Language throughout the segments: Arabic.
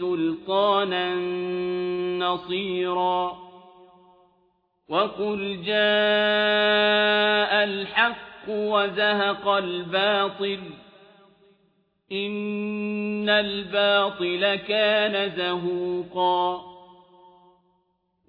سلطانا نصيرا وقل جاء الحق وزهق الباطل إن الباطل كان زهوقا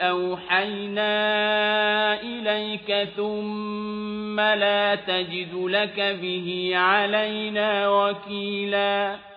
أَوْحَيْنَا إِلَيْكَ ثُمَّ لَا تَجِدُ لَكَ بِهِ عَلَيْنَا وَكِيلًا